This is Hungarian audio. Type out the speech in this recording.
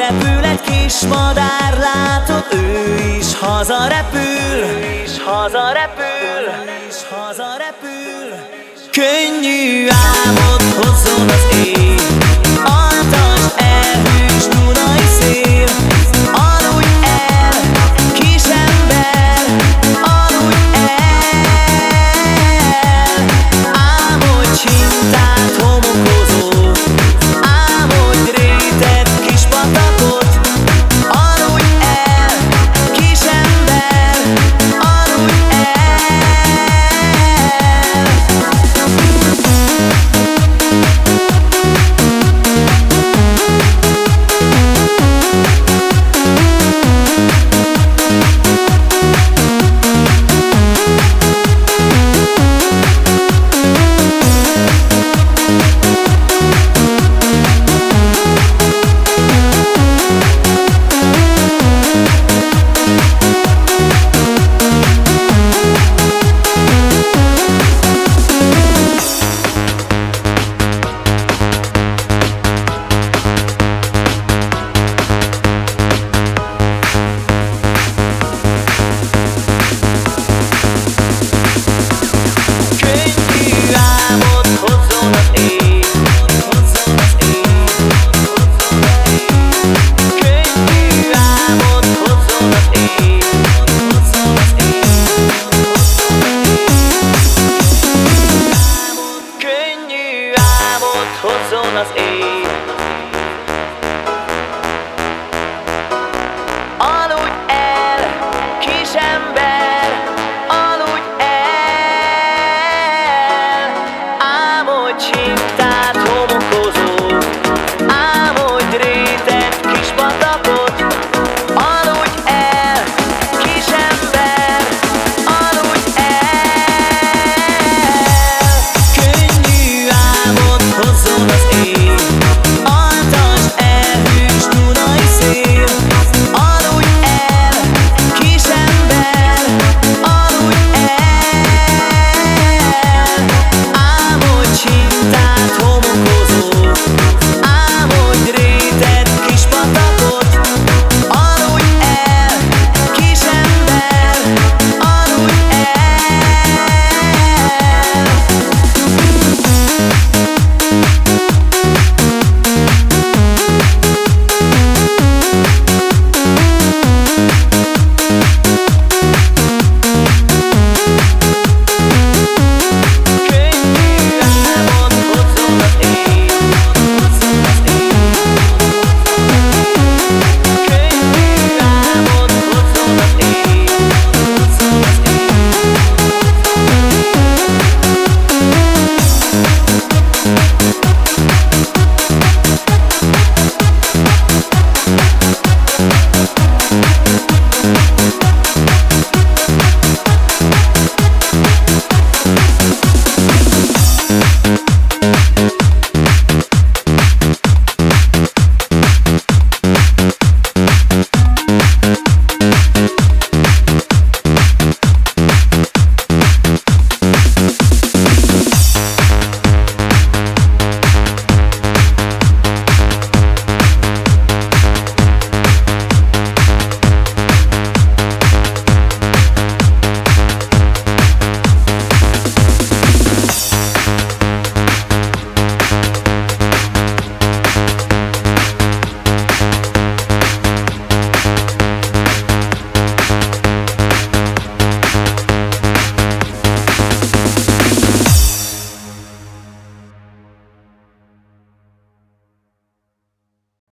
Repül egy kis madár, látod, ő is hazarepül. Ő is hazarepül. Ő is hazarepül. Könnyű álmod hozzon az ég. the boy.